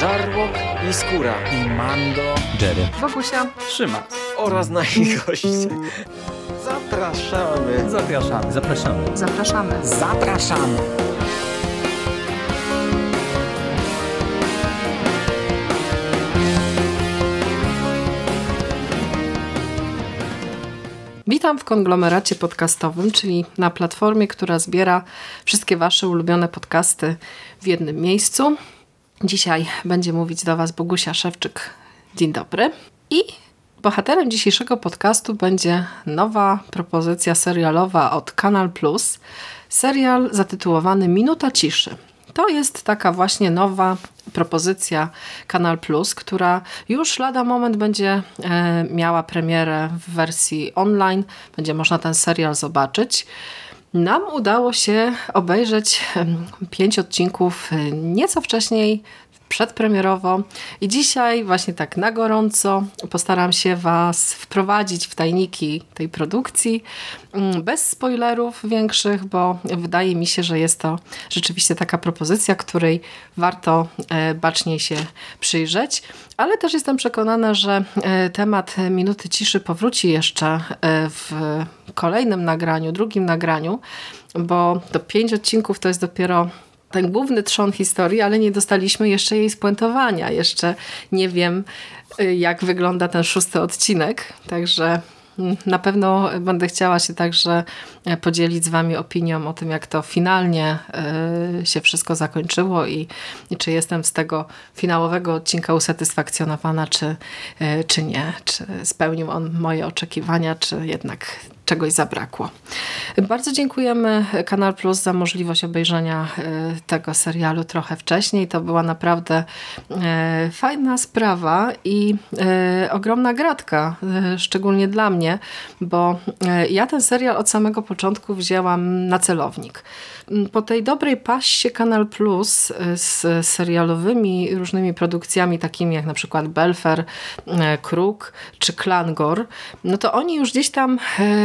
Żarłok i Skóra i Mando, Jerry, Wokusia, Trzyma oraz nasi goście. Zapraszamy. Zapraszamy. zapraszamy. zapraszamy. Zapraszamy. Witam w konglomeracie podcastowym, czyli na platformie, która zbiera wszystkie Wasze ulubione podcasty w jednym miejscu. Dzisiaj będzie mówić do Was Bogusia Szewczyk. Dzień dobry. I bohaterem dzisiejszego podcastu będzie nowa propozycja serialowa od Kanal Plus. Serial zatytułowany Minuta Ciszy. To jest taka właśnie nowa propozycja Kanal Plus, która już lada moment będzie e, miała premierę w wersji online. Będzie można ten serial zobaczyć. Nam udało się obejrzeć pięć odcinków e, nieco wcześniej, przedpremierowo. I dzisiaj właśnie tak na gorąco postaram się Was wprowadzić w tajniki tej produkcji mm, bez spoilerów większych, bo wydaje mi się, że jest to rzeczywiście taka propozycja, której warto e, baczniej się przyjrzeć, ale też jestem przekonana, że e, temat Minuty Ciszy powróci jeszcze e, w kolejnym nagraniu, drugim nagraniu, bo to pięć odcinków to jest dopiero ten główny trzon historii, ale nie dostaliśmy jeszcze jej spuentowania. Jeszcze nie wiem, y, jak wygląda ten szósty odcinek, także mm, na pewno będę chciała się także e, podzielić z Wami opinią o tym, jak to finalnie y, się wszystko zakończyło i, i czy jestem z tego finałowego odcinka usatysfakcjonowana, czy, y, czy nie. Czy spełnił on moje oczekiwania, czy jednak czegoś zabrakło. Bardzo dziękujemy Kanal Plus za możliwość obejrzenia e, tego serialu trochę wcześniej. To była naprawdę e, fajna sprawa i e, ogromna gratka, szczególnie dla mnie, bo ja ten serial od samego początku wzięłam na celownik. Po tej dobrej paście Kanal Plus z serialowymi różnymi produkcjami, takimi jak na przykład Belfer, Kruk czy Klangor, no to oni już gdzieś tam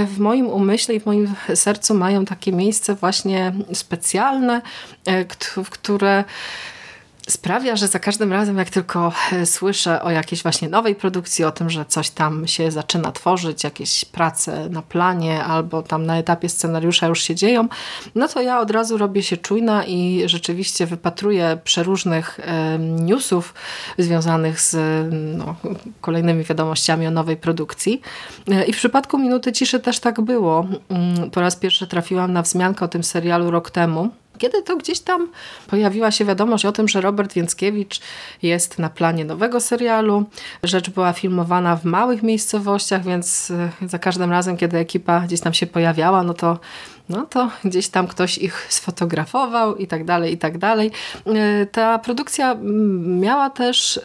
w moim umyśle i w moim sercu mają takie miejsce właśnie specjalne, w które sprawia, że za każdym razem, jak tylko e, słyszę o jakiejś właśnie nowej produkcji, o tym, że coś tam się zaczyna tworzyć, jakieś prace na planie albo tam na etapie scenariusza już się dzieją, no to ja od razu robię się czujna i rzeczywiście wypatruję przeróżnych newsów związanych z no, kolejnymi wiadomościami o nowej produkcji. E, I w przypadku Minuty Ciszy też tak było. Mm, po raz pierwszy trafiłam na wzmiankę o tym serialu rok temu. Kiedy to gdzieś tam pojawiła się wiadomość o tym, że Robert Więckiewicz jest na planie nowego serialu. Rzecz była filmowana w małych miejscowościach, więc e, za każdym razem, kiedy ekipa gdzieś tam się pojawiała, no to no to gdzieś tam ktoś ich sfotografował i tak dalej, i tak dalej. E, ta produkcja miała też e,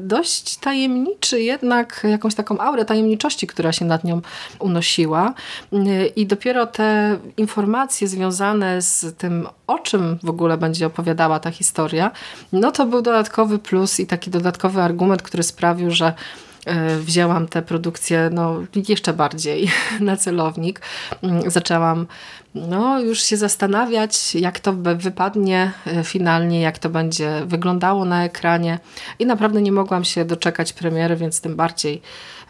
dość tajemniczy jednak jakąś taką aurę tajemniczości, która się nad nią unosiła e, i dopiero te informacje związane z tym, o czym w ogóle będzie opowiadała ta historia, no to był dodatkowy plus i taki dodatkowy argument, który sprawił, że wzięłam tę produkcję no, jeszcze bardziej na celownik. Mm, zaczęłam no, już się zastanawiać, jak to wypadnie e, finalnie, jak to będzie wyglądało na ekranie i naprawdę nie mogłam się doczekać premiery, więc tym bardziej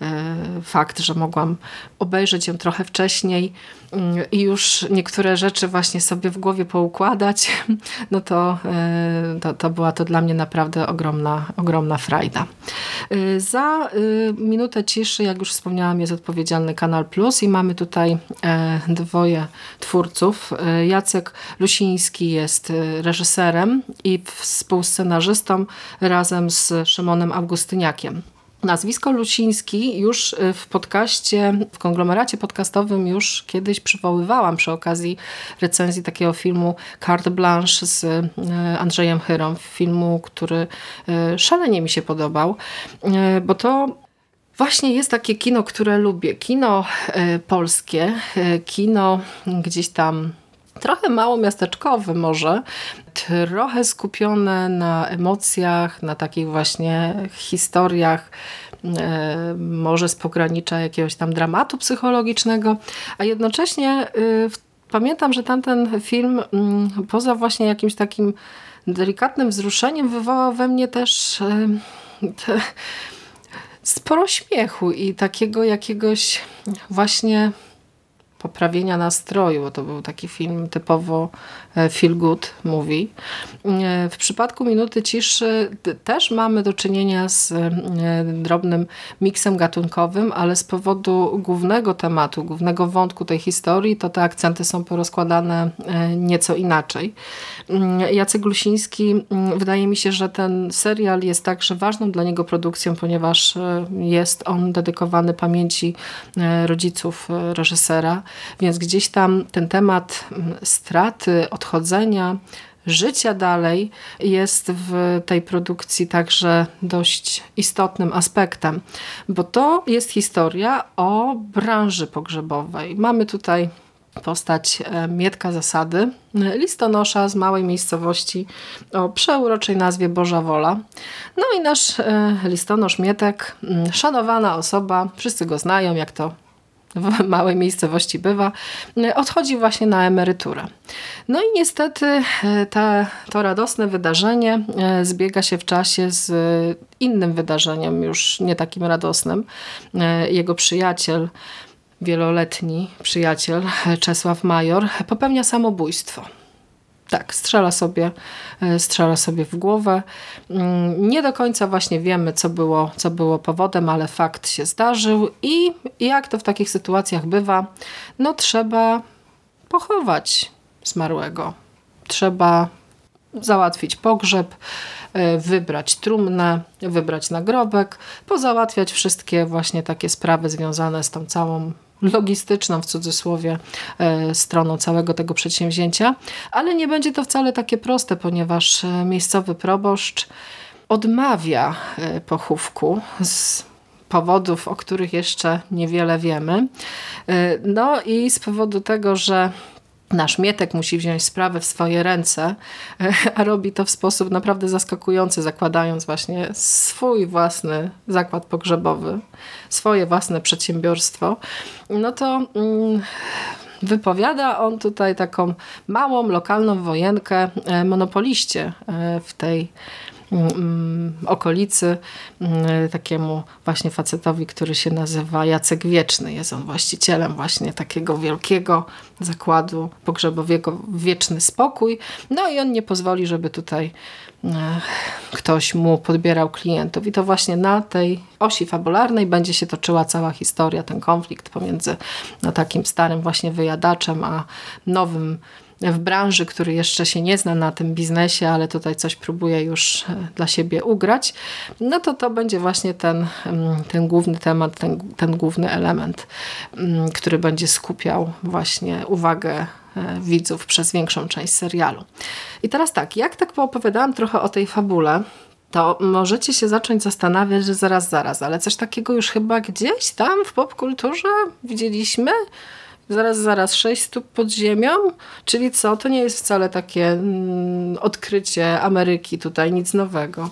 e, fakt, że mogłam obejrzeć ją trochę wcześniej mm, i już niektóre rzeczy właśnie sobie w głowie poukładać, no to, to, to była to dla mnie naprawdę ogromna, ogromna frajda. Za minutę ciszy, jak już wspomniałam, jest odpowiedzialny Kanal Plus i mamy tutaj e, dwoje twórców. E, Jacek Lusiński jest e, reżyserem i współscenarzystą razem z Szymonem Augustyniakiem. Nazwisko Luciński już w podcaście, w konglomeracie podcastowym już kiedyś przywoływałam przy okazji recenzji takiego filmu Carte Blanche z Andrzejem Chyrą, filmu, który szalenie mi się podobał, bo to Właśnie jest takie kino, które lubię. Kino e, polskie, e, kino gdzieś tam trochę mało miasteczkowe może, trochę skupione na emocjach, na takich właśnie historiach, e, może z pogranicza jakiegoś tam dramatu psychologicznego, a jednocześnie pamiętam, że tamten film mm, poza właśnie jakimś takim delikatnym wzruszeniem wywołał we mnie też te, sporo śmiechu i takiego jakiegoś właśnie poprawienia nastroju, bo to był taki film typowo e, feel good movie. E, w przypadku Minuty Ciszy też mamy do czynienia z e, drobnym miksem gatunkowym, ale z powodu głównego tematu, głównego wątku tej historii, to te akcenty są porozkładane nieco inaczej. Mm, Jacek Glusiński, mm, wydaje mi się, że ten serial jest także ważną dla niego produkcją, ponieważ jest on dedykowany pamięci rodziców reżysera. Więc gdzieś tam ten temat mm, straty, odchodzenia, życia dalej jest w tej produkcji także dość istotnym aspektem, bo to jest historia o branży pogrzebowej. Mamy tutaj postać e, Mietka Zasady, listonosza z małej miejscowości o przeuroczej nazwie Boża Wola. No i nasz e, listonosz Mietek, mm, szanowana osoba, wszyscy go znają, jak to w małej miejscowości bywa, odchodzi właśnie na emeryturę. No i niestety ta, to radosne wydarzenie e, zbiega się w czasie z innym wydarzeniem, już nie takim radosnym. Jego przyjaciel, wieloletni przyjaciel Czesław Major popełnia samobójstwo. Tak, strzela sobie, e, strzela sobie w głowę. Mm, nie do końca właśnie wiemy, co było, co było powodem, ale fakt się zdarzył i jak to w takich sytuacjach bywa, no trzeba pochować zmarłego. Trzeba załatwić pogrzeb, e, wybrać trumnę, wybrać nagrobek, pozałatwiać wszystkie właśnie takie sprawy związane z tą całą logistyczną w cudzysłowie e, stroną całego tego przedsięwzięcia, ale nie będzie to wcale takie proste, ponieważ e, miejscowy proboszcz odmawia e, pochówku z powodów, o których jeszcze niewiele wiemy. No i z powodu tego, że nasz Mietek musi wziąć sprawę w swoje ręce, a robi to w sposób naprawdę zaskakujący, zakładając właśnie swój własny zakład pogrzebowy, swoje własne przedsiębiorstwo, no to mm, wypowiada on tutaj taką małą, lokalną wojenkę e, monopoliście e, w tej okolicy takiemu właśnie facetowi, który się nazywa Jacek Wieczny. Jest on właścicielem właśnie takiego wielkiego zakładu pogrzebowego Wieczny Spokój. No i on nie pozwoli, żeby tutaj e, ktoś mu podbierał klientów. I to właśnie na tej osi fabularnej będzie się toczyła cała historia, ten konflikt pomiędzy no, takim starym właśnie wyjadaczem, a nowym w branży, który jeszcze się nie zna na tym biznesie, ale tutaj coś próbuje już e, dla siebie ugrać, no to to będzie właśnie ten, mm, ten główny temat, ten, ten główny element, mm, który będzie skupiał właśnie uwagę e, widzów przez większą część serialu. I teraz tak, jak tak poopowiadałam trochę o tej fabule, to możecie się zacząć zastanawiać, że zaraz, zaraz, ale coś takiego już chyba gdzieś tam w popkulturze widzieliśmy? Zaraz, zaraz, sześć stóp pod ziemią, czyli co? To nie jest wcale takie mm, odkrycie Ameryki tutaj, nic nowego.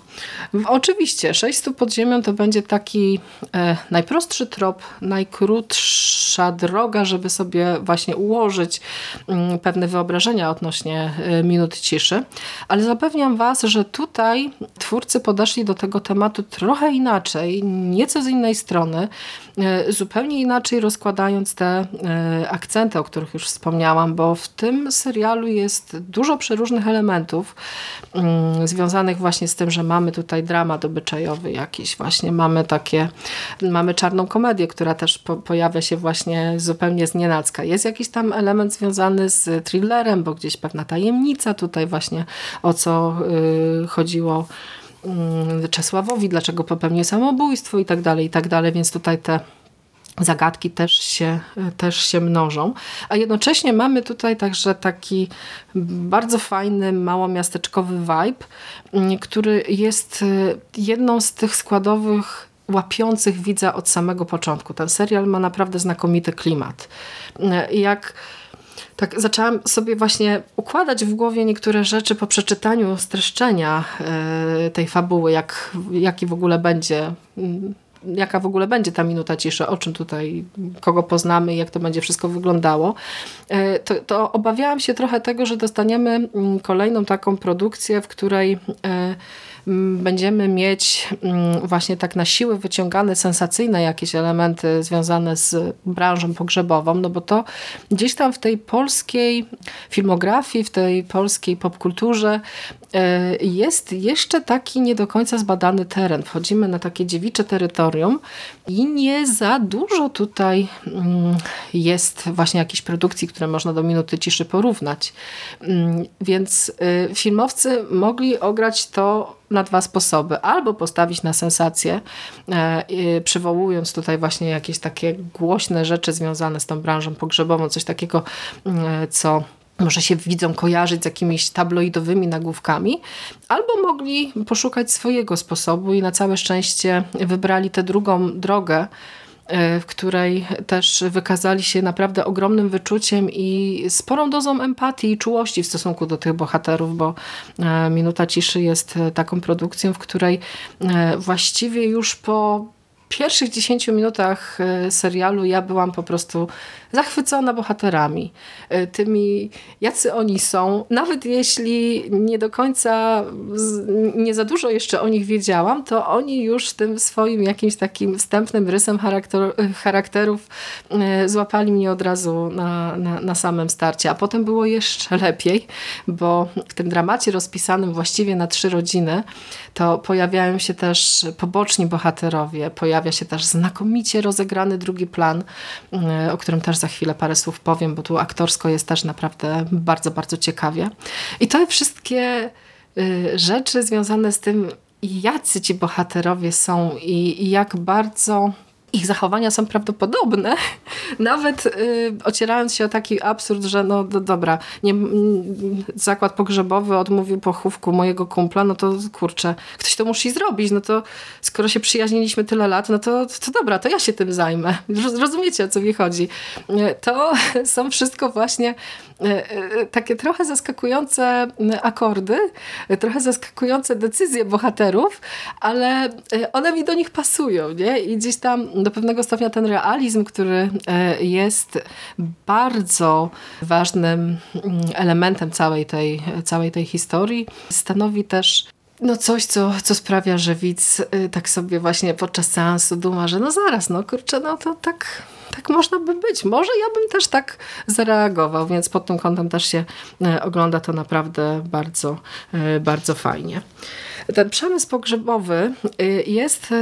Oczywiście, sześć stóp pod ziemią to będzie taki e, najprostszy trop, najkrótsza droga, żeby sobie właśnie ułożyć mm, pewne wyobrażenia odnośnie e, minut ciszy, ale zapewniam Was, że tutaj twórcy podeszli do tego tematu trochę inaczej, nieco z innej strony, e, zupełnie inaczej rozkładając te e, akcenty, o których już wspomniałam, bo w tym serialu jest dużo przeróżnych elementów mm, związanych właśnie z tym, że mamy tutaj dramat obyczajowy jakiś, właśnie mamy takie, mamy czarną komedię, która też po, pojawia się właśnie zupełnie z nienacka. Jest jakiś tam element związany z thrillerem, bo gdzieś pewna tajemnica tutaj właśnie o co y, chodziło y, Czesławowi, dlaczego popełnił samobójstwo i tak dalej, i tak dalej, więc tutaj te zagadki też się, też się mnożą. A jednocześnie mamy tutaj także taki bardzo fajny, małomiasteczkowy vibe, mm, który jest y, jedną z tych składowych łapiących widza od samego początku. Ten serial ma naprawdę znakomity klimat. Y, jak tak zaczęłam sobie właśnie układać w głowie niektóre rzeczy po przeczytaniu streszczenia y, tej fabuły, jak, jaki w ogóle będzie mm, jaka w ogóle będzie ta minuta ciszy, o czym tutaj, kogo poznamy, jak to będzie wszystko wyglądało, e, to, to obawiałam się trochę tego, że dostaniemy mm, kolejną taką produkcję, w której e, będziemy mieć właśnie tak na siłę wyciągane sensacyjne jakieś elementy związane z branżą pogrzebową, no bo to gdzieś tam w tej polskiej filmografii, w tej polskiej popkulturze jest jeszcze taki nie do końca zbadany teren. Wchodzimy na takie dziewicze terytorium i nie za dużo tutaj jest właśnie jakichś produkcji, które można do minuty ciszy porównać. Więc e, filmowcy mogli ograć to na dwa sposoby. Albo postawić na sensację, e, przywołując tutaj właśnie jakieś takie głośne rzeczy związane z tą branżą pogrzebową, coś takiego, e, co może się widzą kojarzyć z jakimiś tabloidowymi nagłówkami, albo mogli poszukać swojego sposobu i na całe szczęście wybrali tę drugą drogę, E, w której też wykazali się naprawdę ogromnym wyczuciem i sporą dozą empatii i czułości w stosunku do tych bohaterów, bo e, Minuta Ciszy jest taką produkcją, w której e, właściwie już po pierwszych 10 minutach serialu ja byłam po prostu zachwycona bohaterami, e, tymi jacy oni są. Nawet jeśli nie do końca, nie za dużo jeszcze o nich wiedziałam, to oni już tym swoim jakimś takim wstępnym rysem charakter, charakterów e, złapali mnie od razu na, na, na samym starcie. A potem było jeszcze lepiej, bo w tym dramacie rozpisanym właściwie na trzy rodziny, to pojawiają się też poboczni bohaterowie, pojawia się też znakomicie rozegrany drugi plan, e, o którym też za chwilę parę słów powiem, bo tu aktorsko jest też naprawdę bardzo, bardzo ciekawie. I to wszystkie y, rzeczy związane z tym, jacy ci bohaterowie są i, i jak bardzo ich zachowania są prawdopodobne, nawet y, ocierając się o taki absurd, że no do, dobra, nie, zakład pogrzebowy odmówił pochówku mojego kumpla, no to kurczę, ktoś to musi zrobić, no to skoro się przyjaźniliśmy tyle lat, no to, to dobra, to ja się tym zajmę. Rozumiecie, o co mi chodzi. Y, to są wszystko właśnie y, y, takie trochę zaskakujące akordy, trochę zaskakujące decyzje bohaterów, ale one mi do nich pasują, nie? I gdzieś tam do pewnego stopnia ten realizm, który e, jest bardzo ważnym mm, elementem całej tej, całej tej historii, stanowi też no coś, co, co sprawia, że widz y, tak sobie właśnie podczas seansu duma, że no zaraz, no kurczę, no to tak, tak można by być. Może ja bym też tak zareagował, więc pod tym kątem też się e, ogląda to naprawdę bardzo, e, bardzo fajnie. Ten przemysł pogrzebowy y, jest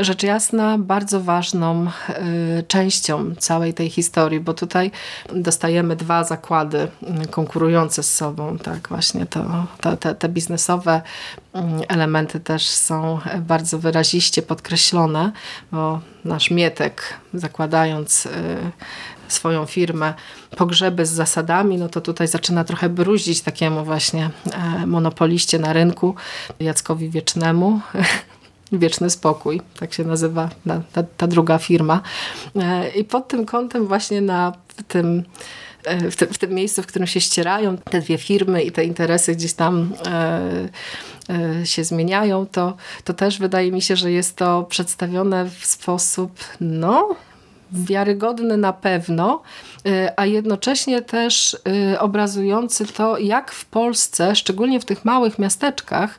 rzecz jasna bardzo ważną częścią całej tej historii, bo tutaj dostajemy dwa zakłady konkurujące z sobą. Tak, właśnie to, to te, te biznesowe elementy też są bardzo wyraziście podkreślone, bo nasz Mietek zakładając swoją firmę pogrzeby z zasadami, no to tutaj zaczyna trochę bruzić takiemu właśnie e, monopoliście na rynku, Jackowi Wiecznemu. Wieczny Spokój, tak się nazywa ta, ta druga firma. E, I pod tym kątem właśnie na tym e, w, w, tym miejscu, w którym się ścierają te dwie firmy i te interesy gdzieś tam się zmieniają, to, to też wydaje mi się, że jest to przedstawione w sposób no, wiarygodny na pewno, y, a jednocześnie też y, obrazujący to, jak w Polsce, szczególnie w tych małych miasteczkach,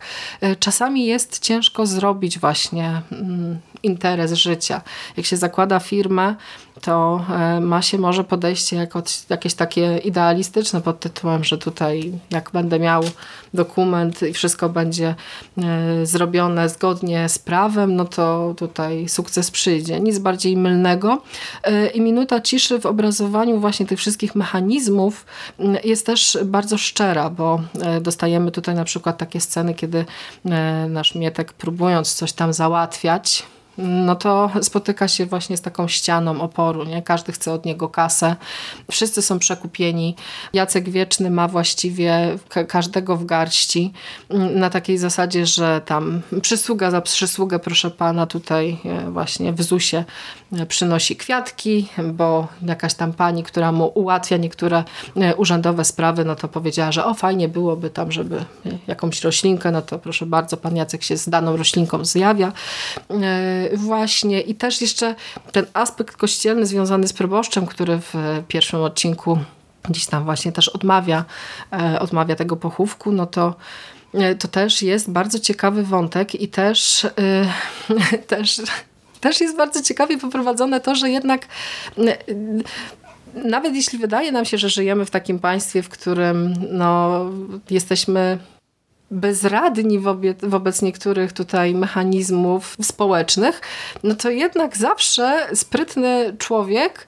czasami jest ciężko zrobić właśnie mm, interes życia. Jak się zakłada firmę, to e, ma się może podejście jako jakieś takie idealistyczne pod tytułem, że tutaj jak będę miał dokument i wszystko będzie e, zrobione zgodnie z prawem, no to tutaj sukces przyjdzie. Nic bardziej mylnego. E, I minuta ciszy w obrazowaniu właśnie tych wszystkich mechanizmów jest też bardzo szczera, bo dostajemy tutaj na przykład takie sceny, kiedy nasz Mietek próbując coś tam załatwiać, no to spotyka się właśnie z taką ścianą oporu. Nie? Każdy chce od niego kasę. Wszyscy są przekupieni. Jacek Wieczny ma właściwie każdego w garści na takiej zasadzie, że tam przysługa za przysługę, proszę pana, tutaj e, właśnie w ZUSie przynosi kwiatki, bo jakaś tam pani, która mu ułatwia niektóre e, urzędowe sprawy, no to powiedziała, że o fajnie byłoby tam, żeby jakąś roślinkę, no to proszę bardzo, pan Jacek się z daną roślinką zjawia. Właśnie i też jeszcze ten aspekt kościelny związany z proboszczem, który w pierwszym odcinku gdzieś tam właśnie też odmawia, e, odmawia tego pochówku, no to e, to też jest bardzo ciekawy wątek i też, też, też jest bardzo ciekawie poprowadzone to, że jednak nawet jeśli wydaje nam się, że żyjemy w takim państwie, w którym no, jesteśmy bezradni wobec, wobec niektórych tutaj mechanizmów społecznych, no to jednak zawsze sprytny człowiek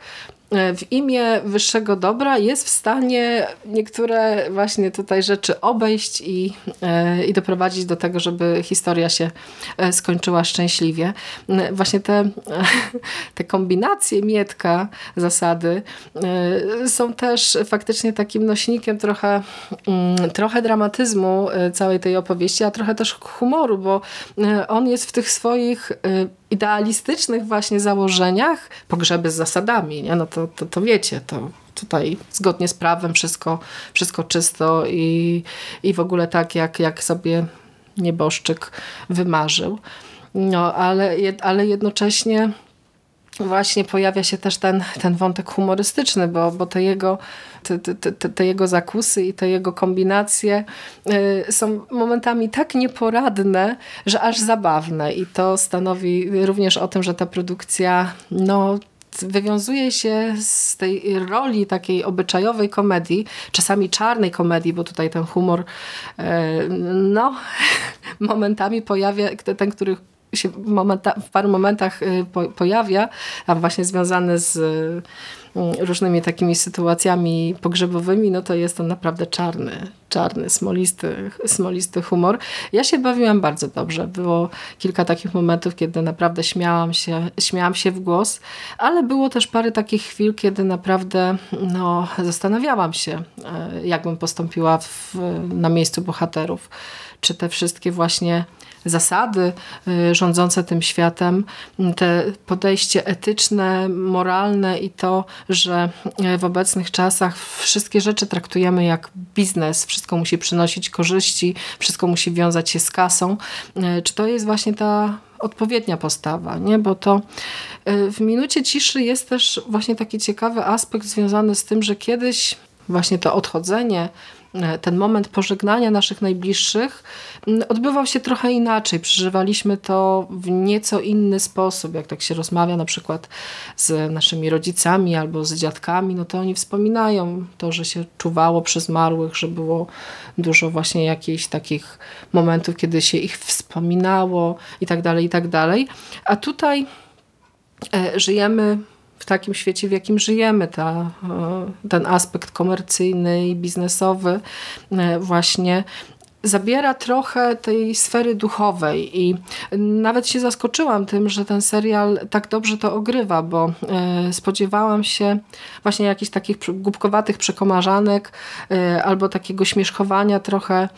w imię wyższego dobra jest w stanie niektóre właśnie tutaj rzeczy obejść i, e, i doprowadzić do tego, żeby historia się e, skończyła szczęśliwie. Właśnie te, te kombinacje Mietka, zasady e, są też faktycznie takim nośnikiem trochę, mm, trochę dramatyzmu całej tej opowieści, a trochę też humoru, bo on jest w tych swoich idealistycznych właśnie założeniach pogrzeby z zasadami, nie? no to, to, to wiecie, to tutaj zgodnie z prawem wszystko, wszystko czysto i, i w ogóle tak, jak, jak sobie nieboszczyk wymarzył. No, ale, ale jednocześnie właśnie pojawia się też ten, ten wątek humorystyczny, bo, bo te, jego, te, te, te, jego zakusy i te jego kombinacje y, są momentami tak nieporadne, że aż zabawne. I to stanowi również o tym, że ta produkcja no, wywiązuje się z tej roli takiej obyczajowej komedii, czasami czarnej komedii, bo tutaj ten humor y, no, momentami pojawia, ten, który się w, momenta, w paru momentach y, po, pojawia, a właśnie związane z y, różnymi takimi sytuacjami pogrzebowymi, no to jest to naprawdę czarny, czarny, smolisty, smolisty humor. Ja się bawiłam bardzo dobrze. Było kilka takich momentów, kiedy naprawdę śmiałam się, śmiałam się w głos, ale było też parę takich chwil, kiedy naprawdę no, zastanawiałam się, y, jakbym postąpiła w, na miejscu bohaterów. Czy te wszystkie właśnie zasady y, rządzące tym światem, te podejście etyczne, moralne i to, że y, w obecnych czasach wszystkie rzeczy traktujemy jak biznes, wszystko musi przynosić korzyści, wszystko musi wiązać się z kasą. Y, czy to jest właśnie ta odpowiednia postawa, nie? bo to w minucie ciszy jest też właśnie taki ciekawy aspekt związany z tym, że kiedyś właśnie to odchodzenie ten moment pożegnania naszych najbliższych odbywał się trochę inaczej. Przeżywaliśmy to w nieco inny sposób. Jak tak się rozmawia na przykład z naszymi rodzicami albo z dziadkami, no to oni wspominają to, że się czuwało przy zmarłych, że było dużo właśnie jakichś takich momentów, kiedy się ich wspominało i tak dalej, i tak dalej. A tutaj e, żyjemy w takim świecie, w jakim żyjemy, ta, e, ten aspekt komercyjny i biznesowy e, właśnie zabiera trochę tej sfery duchowej i nawet się zaskoczyłam tym, że ten serial tak dobrze to ogrywa, bo e, spodziewałam się właśnie jakichś takich głupkowatych przekomarzanek e, albo takiego śmieszkowania trochę e,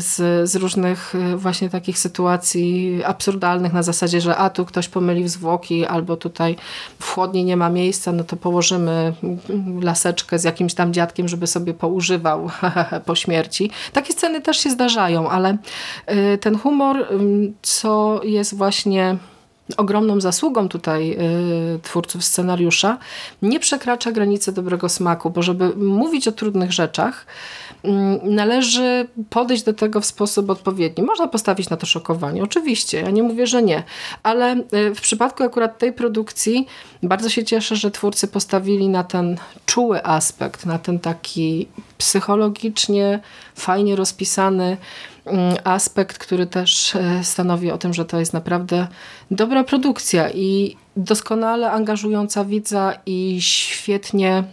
z, z różnych właśnie takich sytuacji absurdalnych na zasadzie, że a tu ktoś pomylił zwłoki albo tutaj w chłodni nie ma miejsca, no to położymy laseczkę z jakimś tam dziadkiem, żeby sobie poużywał po śmierci. Takie sceny też też się zdarzają, ale y, ten humor, co jest właśnie ogromną zasługą tutaj y, twórców scenariusza, nie przekracza granicy dobrego smaku, bo żeby mówić o trudnych rzeczach, należy podejść do tego w sposób odpowiedni. Można postawić na to szokowanie, oczywiście, ja nie mówię, że nie, ale y, w przypadku akurat tej produkcji bardzo się cieszę, że twórcy postawili na ten czuły aspekt, na ten taki psychologicznie fajnie rozpisany aspekt, który też e, stanowi o tym, że to jest naprawdę dobra produkcja i doskonale angażująca widza i świetnie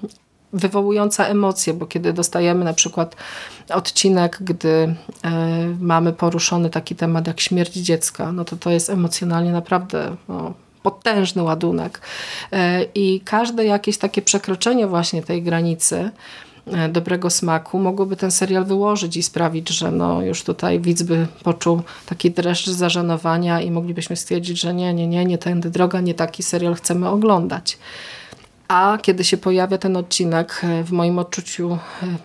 wywołująca emocje, bo kiedy dostajemy na przykład odcinek, gdy e, mamy poruszony taki temat jak śmierć dziecka, no to to jest emocjonalnie naprawdę no, potężny ładunek. E, I każde jakieś takie przekroczenie właśnie tej granicy dobrego smaku mogłoby ten serial wyłożyć i sprawić, że no już tutaj widz by poczuł taki dreszcz zażenowania i moglibyśmy stwierdzić, że nie, nie, nie, nie tędy droga, nie taki serial chcemy oglądać. A kiedy się pojawia ten odcinek, e, w moim odczuciu,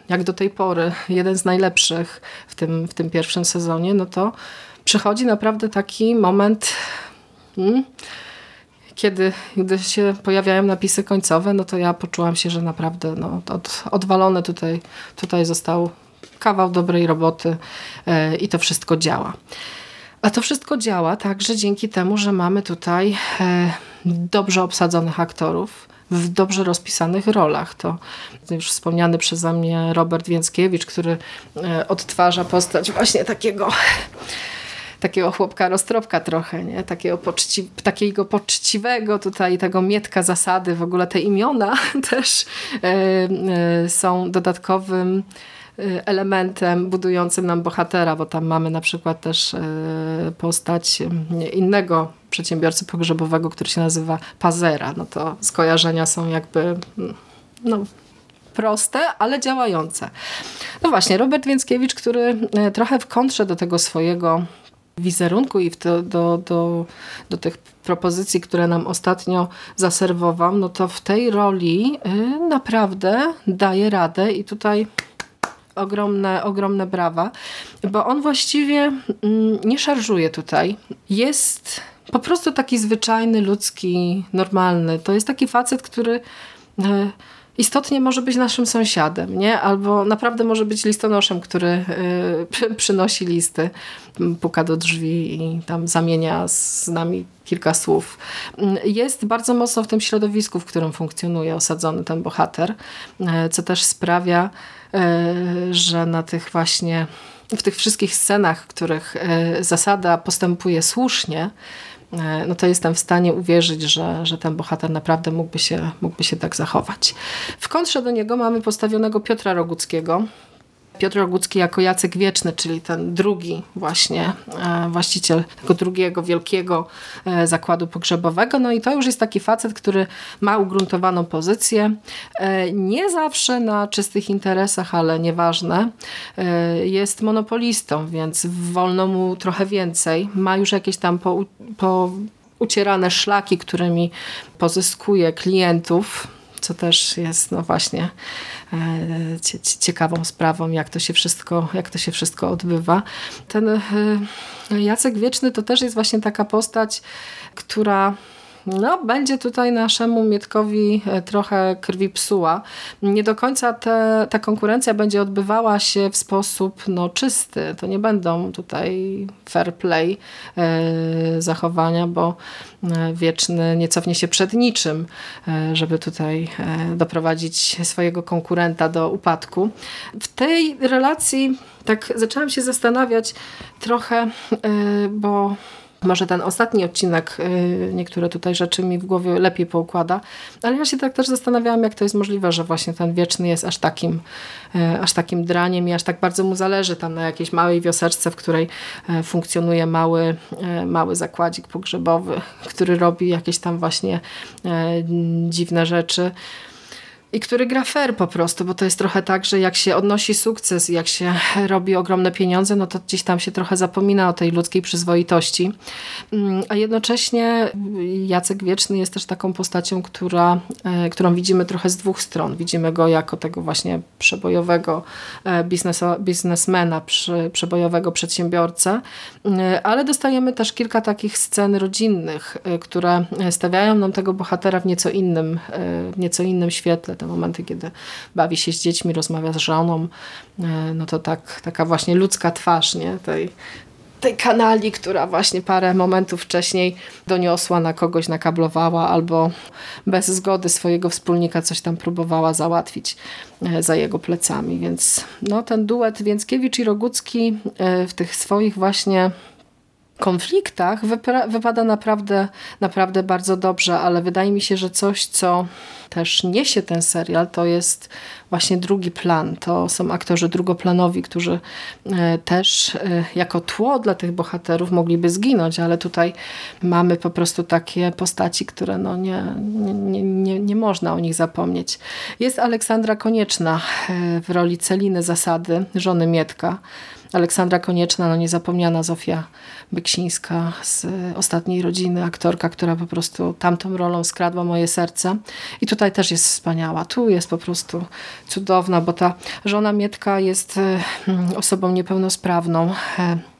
jak do tej pory, jeden z najlepszych w tym, w tym pierwszym sezonie, no to przychodzi naprawdę taki moment Mm. Kiedy gdy się pojawiają napisy końcowe, no to ja poczułam się, że naprawdę no, od, odwalone tutaj, tutaj został kawał dobrej roboty yy, i to wszystko działa. A to wszystko działa także dzięki temu, że mamy tutaj yy, dobrze obsadzonych aktorów, w dobrze rozpisanych rolach. To już wspomniany przeze mnie Robert Więckiewicz, który e, odtwarza postać właśnie takiego takiego chłopka roztropka trochę, nie? Takiego, poczci takiego poczciwego tutaj, tego mietka zasady, w ogóle te imiona też e, e, są dodatkowym Y, elementem budującym nam bohatera, bo tam mamy na przykład też postać y, innego przedsiębiorcy pogrzebowego, który się nazywa Pazera. No to skojarzenia są jakby mm, no, proste, ale działające. No właśnie, Robert Więckiewicz, który trochę w kontrze do tego swojego wizerunku i do, do, do, do tych propozycji, które nam ostatnio zaserwował, no to w tej roli naprawdę daje radę i tutaj ogromne, ogromne brawa, bo on właściwie mm, nie szarżuje tutaj. Jest po prostu taki zwyczajny, ludzki, normalny. To jest taki facet, który e, istotnie może być naszym sąsiadem, nie? Albo naprawdę może być listonoszem, który y, przynosi listy, puka do drzwi i tam zamienia z nami kilka słów. Jest bardzo mocno w tym środowisku, w którym funkcjonuje osadzony ten bohater, y, co też sprawia, y, że na tych właśnie w tych wszystkich scenach, w których zasada postępuje słusznie, no to jestem w stanie uwierzyć, że, że ten bohater naprawdę mógłby się, mógłby się tak zachować. W kontrze do niego mamy postawionego Piotra Roguckiego, Piotr Rogucki jako Jacek Wieczny, czyli ten drugi właśnie e, właściciel tego drugiego wielkiego e, zakładu pogrzebowego. No i to już jest taki facet, który ma ugruntowaną pozycję. E, nie zawsze na czystych interesach, ale nieważne. Jest monopolistą, więc wolno mu trochę więcej. Ma już jakieś tam po, po ucierane szlaki, którymi pozyskuje klientów co też jest no właśnie ciekawą sprawą, jak to się wszystko, jak to się wszystko odbywa. Ten e, Jacek Wieczny to też jest właśnie taka postać, która no, będzie tutaj naszemu Mietkowi e, trochę krwi psuła. Nie do końca te, ta konkurencja będzie odbywała się w sposób no, czysty. To nie będą tutaj fair play e, zachowania, bo e, wieczny nie cofnie się przed niczym, e, żeby tutaj e, doprowadzić swojego konkurenta do upadku. W tej relacji tak zaczęłam się zastanawiać trochę, e, bo może ten ostatni odcinek y, niektóre tutaj rzeczy mi w głowie lepiej poukłada, ale ja się tak też zastanawiałam, jak to jest możliwe, że właśnie ten wieczny jest aż takim, y, aż takim draniem i aż tak bardzo mu zależy. Tam na jakiejś małej wioseczce, w której y, funkcjonuje mały, mały zakładzik pogrzebowy, który robi jakieś tam właśnie dziwne rzeczy i który gra fair po prostu, bo to jest trochę tak, że jak się odnosi sukces, jak się robi ogromne pieniądze, no to gdzieś tam się trochę zapomina o tej ludzkiej przyzwoitości. Mm, a jednocześnie Jacek Wieczny jest też taką postacią, która, e, którą widzimy trochę z dwóch stron. Widzimy go jako tego właśnie przebojowego e, biznesmena, przebojowego przedsiębiorcę, mm, ale dostajemy też kilka takich scen rodzinnych, e, które stawiają nam tego bohatera w nieco innym, w nieco innym świetle te momenty, kiedy bawi się z dziećmi, rozmawia z żoną, e, no to tak, taka właśnie ludzka twarz nie? tej, tej kanali, która właśnie parę momentów wcześniej doniosła na kogoś, nakablowała albo bez zgody swojego wspólnika coś tam próbowała załatwić e, za jego plecami. Więc no, ten duet Więckiewicz i Rogucki e, w tych swoich właśnie konfliktach wypada naprawdę, naprawdę bardzo dobrze, ale wydaje mi się, że coś, co też niesie ten serial, to jest właśnie drugi plan. To są aktorzy drugoplanowi, którzy e, też e, jako tło dla tych bohaterów mogliby zginąć, ale tutaj mamy po prostu takie postaci, które no nie, nie, nie, nie można o nich zapomnieć. Jest Aleksandra Konieczna e, w roli Celiny Zasady, żony Mietka. Aleksandra Konieczna, no niezapomniana Zofia Beksińska z Ostatniej Rodziny, aktorka, która po prostu tamtą rolą skradła moje serce. I tutaj też jest wspaniała. Tu jest po prostu cudowna, bo ta żona Mietka jest e, osobą niepełnosprawną.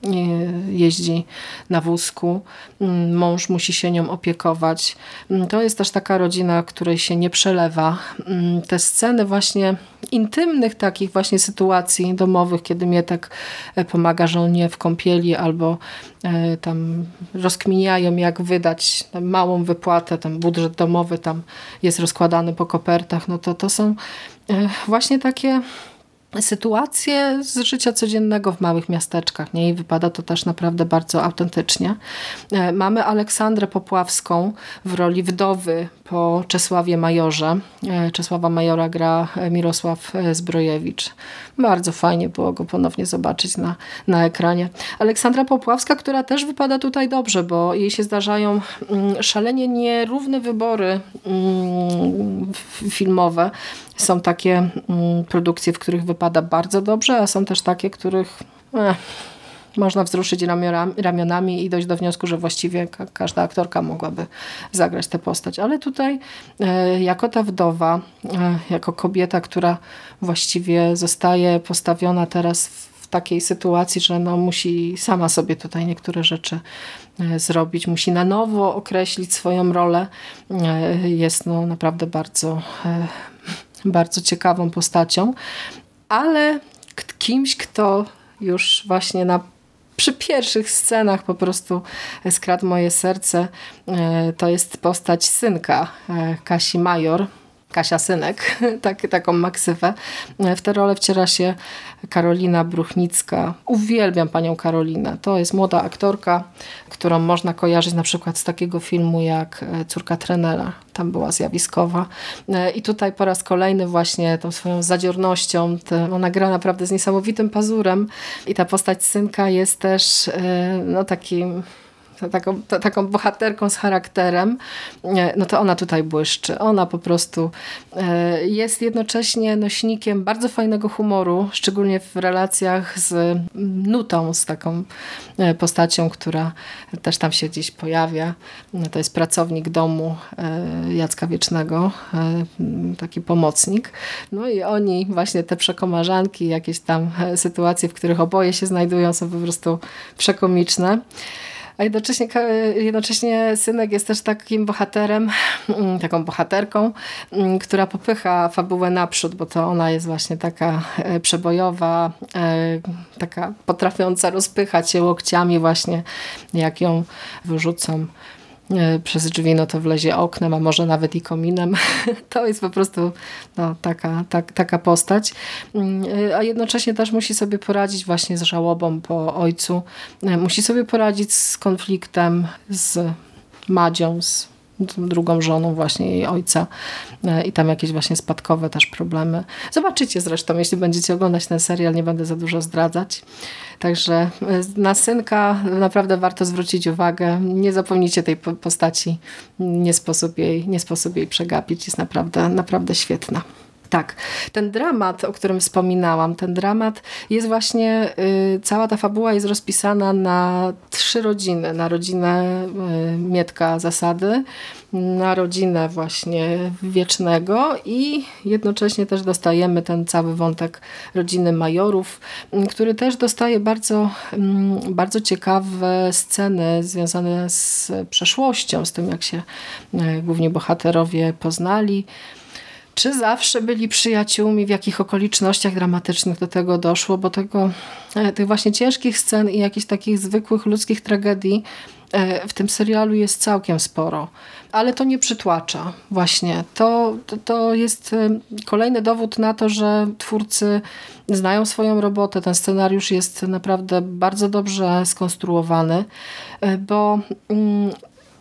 E, jeździ na wózku, mm, mąż musi się nią opiekować. Mm, to jest też taka rodzina, której się nie przelewa. Mm, te sceny właśnie intymnych takich właśnie sytuacji domowych, kiedy Mietek e, pomaga żonie w kąpieli albo e, tam rozkminiają jak wydać małą wypłatę, ten budżet domowy tam jest rozkładany po kopertach, no to to są właśnie takie sytuacje z życia codziennego w małych miasteczkach. Nie? I wypada to też naprawdę bardzo autentycznie. E, mamy Aleksandrę Popławską w roli wdowy po Czesławie Majorze. E, Czesława Majora gra Mirosław Zbrojewicz. Bardzo fajnie było go ponownie zobaczyć na, na ekranie. Aleksandra Popławska, która też wypada tutaj dobrze, bo jej się zdarzają mm, szalenie nierówne wybory mm, filmowe. Są takie mm, produkcje, w których wypada bardzo dobrze, a są też takie, których eh, można wzruszyć ramionami i dojść do wniosku, że właściwie każda aktorka mogłaby zagrać tę postać. Ale tutaj e, jako ta wdowa, e, jako kobieta, która właściwie zostaje postawiona teraz w takiej sytuacji, że no musi sama sobie tutaj niektóre rzeczy e, zrobić, musi na nowo określić swoją rolę, jest no naprawdę bardzo bardzo ciekawą postacią, ale kimś, kto już właśnie na przy pierwszych scenach po prostu skradł moje serce. E, to jest postać synka e, Kasi Major, Kasia Synek, tak, taką maksywę. W tę rolę wciera się Karolina Bruchnicka. Uwielbiam panią Karolinę. To jest młoda aktorka, którą można kojarzyć na przykład z takiego filmu jak e, Córka trenera. Tam była zjawiskowa. E, I tutaj po raz kolejny właśnie tą swoją zadziornością, ona gra naprawdę z niesamowitym pazurem i ta postać synka jest też e, no, takim taką, taką bohaterką z charakterem, no to ona tutaj błyszczy. Ona po prostu e, jest jednocześnie nośnikiem bardzo fajnego humoru, szczególnie w relacjach z Nutą, z taką e, postacią, która też tam się gdzieś pojawia. To jest pracownik domu e, Jacka Wiecznego, taki pomocnik. No i oni, właśnie te przekomarzanki, jakieś tam sytuacje, w których oboje się znajdują, są po prostu przekomiczne a jednocześnie, jednocześnie synek jest też takim bohaterem, mm, taką bohaterką, mm, która popycha fabułę naprzód, bo to ona jest właśnie taka e, przebojowa, e, taka potrafiąca rozpychać się łokciami właśnie, jak ją wyrzucą przez drzwi, no to wlezie oknem, a może nawet i kominem. To jest po prostu no, taka, tak, taka postać. Mm, e, a jednocześnie też musi sobie poradzić właśnie z żałobą po ojcu. E, musi sobie poradzić z konfliktem z Madzią, z drugą żoną właśnie jej ojca i tam jakieś właśnie spadkowe też problemy. Zobaczycie zresztą, jeśli będziecie oglądać ten serial, nie będę za dużo zdradzać. Także e, na synka naprawdę warto zwrócić uwagę. Nie zapomnijcie tej postaci. Nie sposób jej, nie sposób jej przegapić. Jest naprawdę, naprawdę świetna. Tak, ten dramat, o którym wspominałam, ten dramat jest właśnie, y, cała ta fabuła jest rozpisana na trzy rodziny. Na rodzinę y, Mietka Zasady, na rodzinę właśnie Wiecznego i jednocześnie też dostajemy ten cały wątek rodziny Majorów, y, który też dostaje bardzo, y, bardzo ciekawe sceny związane z przeszłością, z tym jak się y, głównie bohaterowie poznali. Czy zawsze byli przyjaciółmi, w jakich okolicznościach dramatycznych do tego doszło, bo tego, e, tych właśnie ciężkich scen i jakichś takich zwykłych ludzkich tragedii e, w tym serialu jest całkiem sporo. Ale to nie przytłacza właśnie. To, to, to jest e, kolejny dowód na to, że twórcy znają swoją robotę. Ten scenariusz jest naprawdę bardzo dobrze skonstruowany, bo mm,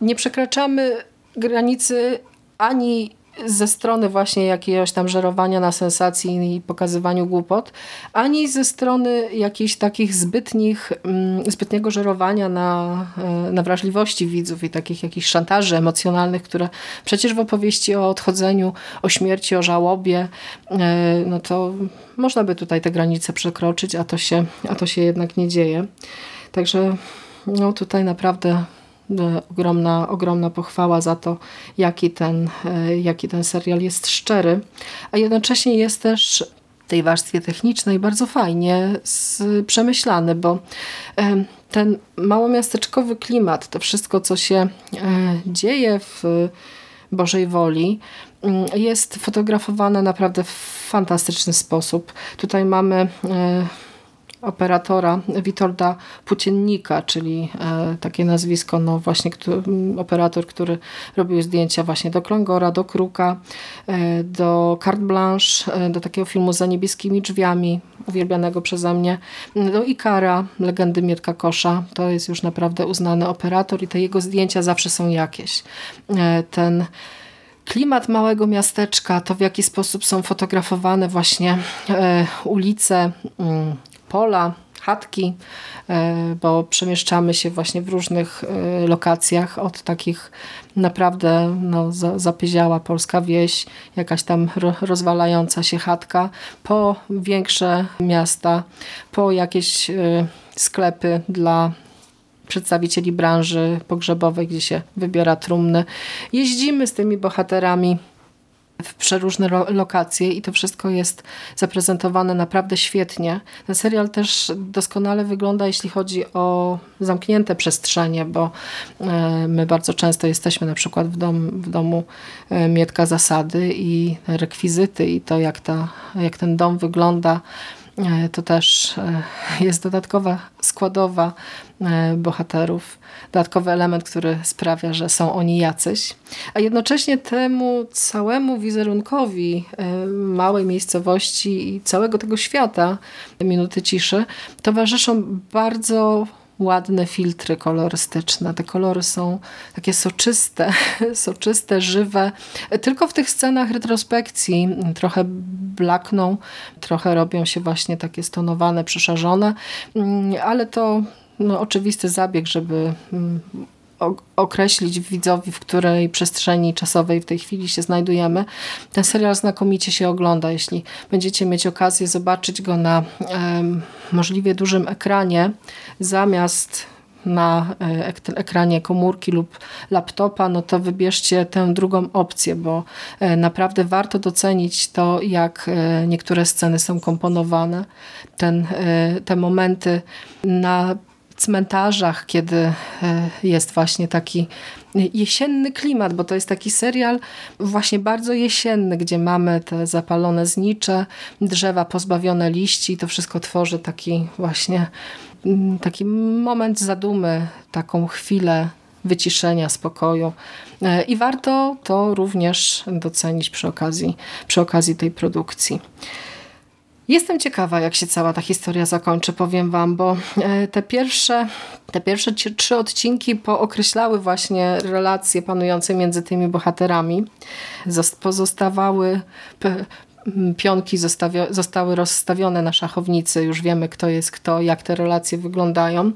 nie przekraczamy granicy ani ze strony właśnie jakiegoś tam żerowania na sensacji i pokazywaniu głupot, ani ze strony jakichś takich zbytnich, mm, zbytniego żerowania na, e, na wrażliwości widzów i takich jakichś szantaży emocjonalnych, które przecież w opowieści o odchodzeniu, o śmierci, o żałobie, e, no to można by tutaj te granice przekroczyć, a to się, a to się jednak nie dzieje. Także no tutaj naprawdę ogromna, ogromna pochwała za to, jaki ten, e, jaki ten serial jest szczery, a jednocześnie jest też tej warstwie technicznej bardzo fajnie przemyślany, bo ten małomiasteczkowy klimat, to wszystko, co się e, dzieje w Bożej Woli, mm, jest fotografowane naprawdę w fantastyczny sposób. Tutaj mamy e, operatora Witolda Płóciennika, czyli e, takie nazwisko, no właśnie który, operator, który robił zdjęcia właśnie do Klongora, do Kruka, e, do Carte Blanche, e, do takiego filmu za niebieskimi drzwiami, uwielbianego przeze mnie, do Ikara, legendy Miotka Kosza. To jest już naprawdę uznany operator i te jego zdjęcia zawsze są jakieś. Ten klimat małego miasteczka, to w jaki sposób są fotografowane właśnie ulice, mm, pola, chatki, e, bo przemieszczamy się właśnie w różnych e, lokacjach od takich naprawdę no, zapyziała polska wieś, jakaś tam rozwalająca się chatka, po większe miasta, po jakieś e, sklepy dla przedstawicieli branży pogrzebowej, gdzie się wybiera trumny. Jeździmy z tymi bohaterami w przeróżne lokacje i to wszystko jest zaprezentowane naprawdę świetnie. Ten serial też doskonale wygląda, jeśli chodzi o zamknięte przestrzenie, bo e, my bardzo często jesteśmy na przykład w, dom, w domu e, Mietka Zasady i rekwizyty i to jak, ta, jak ten dom wygląda to też e, jest dodatkowa składowa e, bohaterów, dodatkowy element, który sprawia, że są oni jacyś. A jednocześnie temu całemu wizerunkowi małej miejscowości i całego tego świata Minuty Ciszy towarzyszą bardzo ładne filtry kolorystyczne. Te kolory są takie soczyste, soczyste, żywe. Tylko w tych scenach retrospekcji trochę blakną, trochę robią się właśnie takie stonowane, przeszarzone, mm, ale to no, oczywisty zabieg, żeby mm, określić widzowi, w której przestrzeni czasowej w tej chwili się znajdujemy. Ten serial znakomicie się ogląda. Jeśli będziecie mieć okazję zobaczyć go na um, możliwie dużym ekranie, zamiast na e, ekranie komórki lub laptopa, no to wybierzcie tę drugą opcję, bo e, naprawdę warto docenić to, jak e, niektóre sceny są komponowane. Ten, te momenty na cmentarzach, kiedy e, jest właśnie taki jesienny klimat, bo to jest taki serial właśnie bardzo jesienny, gdzie mamy te zapalone znicze, drzewa pozbawione liści to wszystko tworzy taki właśnie mm, taki moment zadumy, taką chwilę wyciszenia, spokoju. E, I warto to również docenić przy okazji, przy okazji tej produkcji. Jestem ciekawa, jak się cała ta historia zakończy, powiem wam, bo e, te pierwsze, te pierwsze trzy odcinki pookreślały właśnie relacje panujące między tymi bohaterami. Pozostawały pionki zostały rozstawione na szachownicy, już wiemy kto jest kto, jak te relacje wyglądają.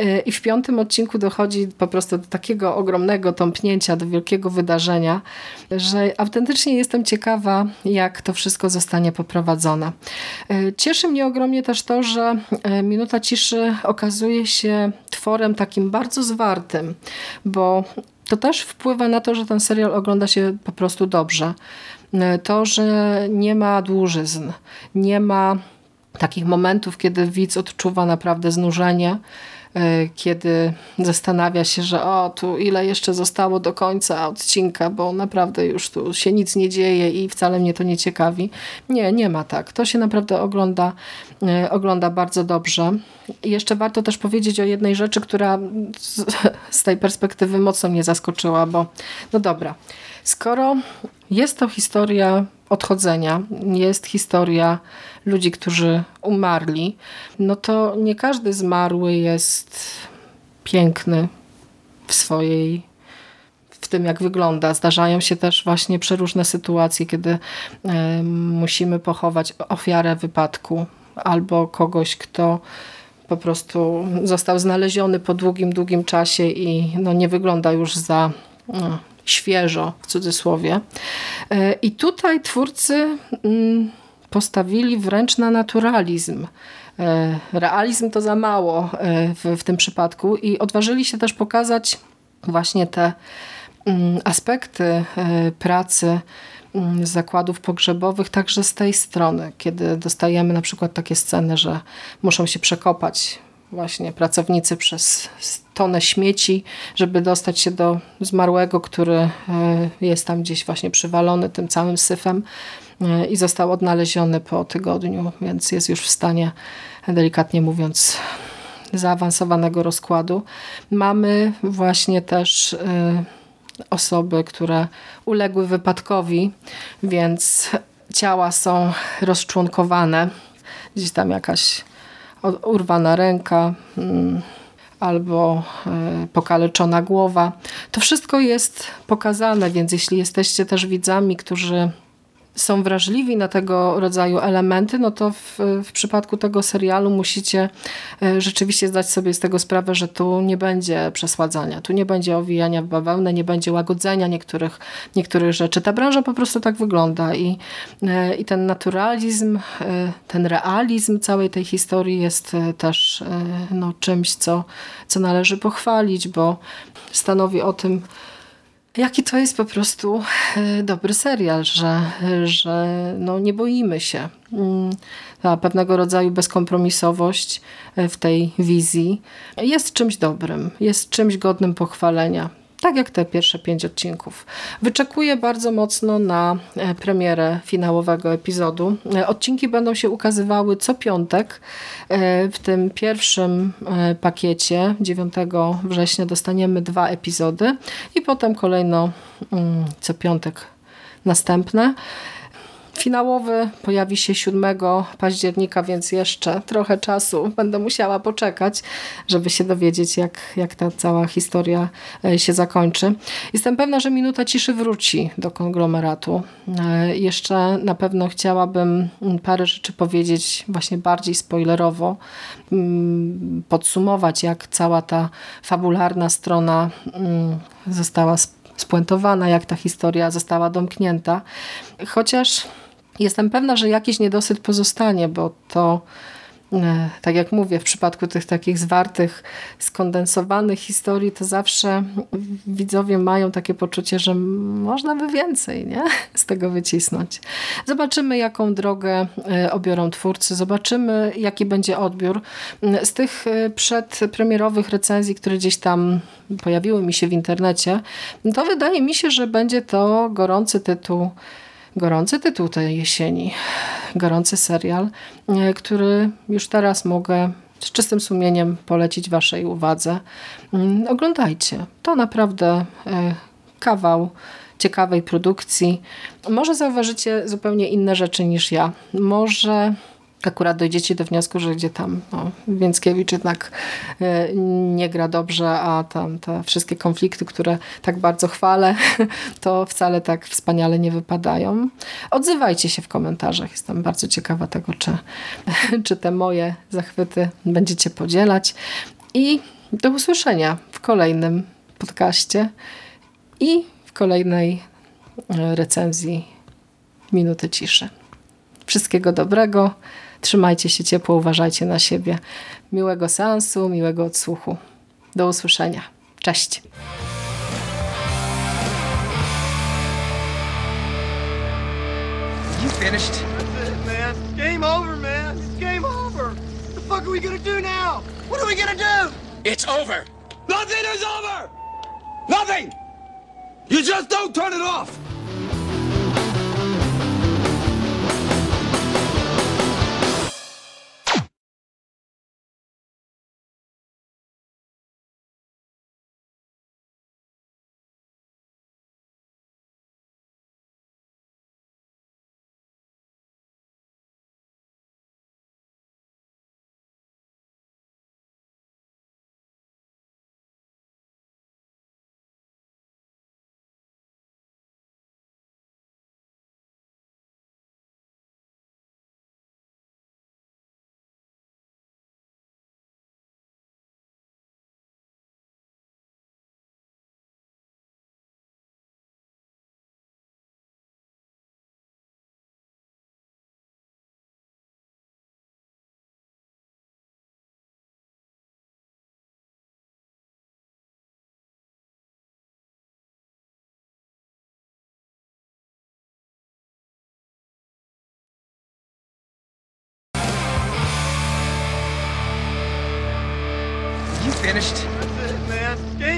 Y, I w piątym odcinku dochodzi po prostu do takiego ogromnego tąpnięcia, do wielkiego wydarzenia, że autentycznie jestem ciekawa, jak to wszystko zostanie poprowadzone. Y, cieszy mnie ogromnie też to, że y, Minuta Ciszy okazuje się tworem takim bardzo zwartym, bo to też wpływa na to, że ten serial ogląda się po prostu dobrze. To, że nie ma dłużyzn, nie ma takich momentów, kiedy widz odczuwa naprawdę znużenie, e, kiedy zastanawia się, że o, tu ile jeszcze zostało do końca odcinka, bo naprawdę już tu się nic nie dzieje i wcale mnie to nie ciekawi. Nie, nie ma tak. To się naprawdę ogląda, e, ogląda bardzo dobrze. I jeszcze warto też powiedzieć o jednej rzeczy, która z, z tej perspektywy mocno mnie zaskoczyła, bo no dobra, skoro jest to historia odchodzenia, jest historia ludzi, którzy umarli, no to nie każdy zmarły jest piękny w swojej w tym, jak wygląda. Zdarzają się też właśnie przeróżne sytuacje, kiedy y, musimy pochować ofiarę wypadku albo kogoś, kto po prostu został znaleziony po długim, długim czasie i no, nie wygląda już za no, świeżo w cudzysłowie. E, I tutaj twórcy mm, postawili wręcz na naturalizm. E, realizm to za mało e, w, w tym przypadku i odważyli się też pokazać właśnie te mm, aspekty pracy mm, zakładów pogrzebowych także z tej strony, kiedy dostajemy na przykład takie sceny, że muszą się przekopać właśnie pracownicy przez tonę śmieci, żeby dostać się do zmarłego, który e, jest tam gdzieś właśnie przywalony tym całym syfem e, i został odnaleziony po tygodniu, więc jest już w stanie, delikatnie mówiąc, zaawansowanego rozkładu. Mamy właśnie też e, osoby, które uległy wypadkowi, więc ciała są rozczłonkowane. Gdzieś tam jakaś urwana ręka mm, albo e, pokaleczona głowa. To wszystko jest pokazane, więc jeśli jesteście też widzami, którzy są wrażliwi na tego rodzaju elementy, no to w, w, przypadku tego serialu musicie e, rzeczywiście zdać sobie z tego sprawę, że tu nie będzie przesładzania, tu nie będzie owijania w bawełnę, nie będzie łagodzenia niektórych, niektórych rzeczy. Ta branża po prostu tak wygląda i, e, i ten naturalizm, e, ten realizm całej tej historii jest też no, czymś, co, co należy pochwalić, bo stanowi o tym, Jaki to jest po prostu e, dobry serial, że, że no nie boimy się. Mm, ta pewnego rodzaju bezkompromisowość e, w tej wizji jest czymś dobrym, jest czymś godnym pochwalenia tak jak te pierwsze pięć odcinków. Wyczekuję bardzo mocno na e, premierę finałowego epizodu. E, odcinki będą się ukazywały co piątek. E, w tym pierwszym pakiecie 9 września dostaniemy dwa epizody i potem kolejno mm, co piątek następne. Finałowy pojawi się 7 października, więc jeszcze trochę czasu będę musiała poczekać, żeby się dowiedzieć, jak, jak ta cała historia e, się zakończy. Jestem pewna, że minuta ciszy wróci do konglomeratu. E, jeszcze na pewno chciałabym parę rzeczy powiedzieć właśnie bardziej spoilerowo, mm, podsumować, jak cała ta fabularna strona mm, została spuentowana, jak ta historia została domknięta. Chociaż jestem pewna, że jakiś niedosyt pozostanie, bo to e, tak jak mówię, w przypadku tych takich zwartych, skondensowanych historii, to zawsze widzowie mają takie poczucie, że można by więcej nie? z tego wycisnąć. Zobaczymy, jaką drogę e, obiorą twórcy, zobaczymy, jaki będzie odbiór. Z tych e, przedpremierowych recenzji, które gdzieś tam pojawiły mi się w internecie, to wydaje mi się, że będzie to gorący tytuł gorący tytuł tej jesieni. Gorący serial, e, który już teraz mogę z czystym sumieniem polecić Waszej uwadze. Mm, oglądajcie. To naprawdę e, kawał ciekawej produkcji. Może zauważycie zupełnie inne rzeczy niż ja. Może akurat dojdziecie do wniosku, że gdzie tam no, Więckiewicz jednak e, nie gra dobrze, a tam te wszystkie konflikty, które tak bardzo chwalę, to wcale tak wspaniale nie wypadają. Odzywajcie się w komentarzach. Jestem bardzo ciekawa tego, czy, czy te moje zachwyty będziecie podzielać. I do usłyszenia w kolejnym podcaście i w kolejnej e, recenzji Minuty Ciszy. Wszystkiego dobrego. Trzymajcie się ciepło, uważajcie na siebie. Miłego seansu, miłego odsłuchu. Do usłyszenia. Cześć. You finished? That's it, man. game over, man. It's game over. What the fuck are we gonna do now? What are we gonna do? It's over. Nothing is over! Nothing! You just don't turn it off!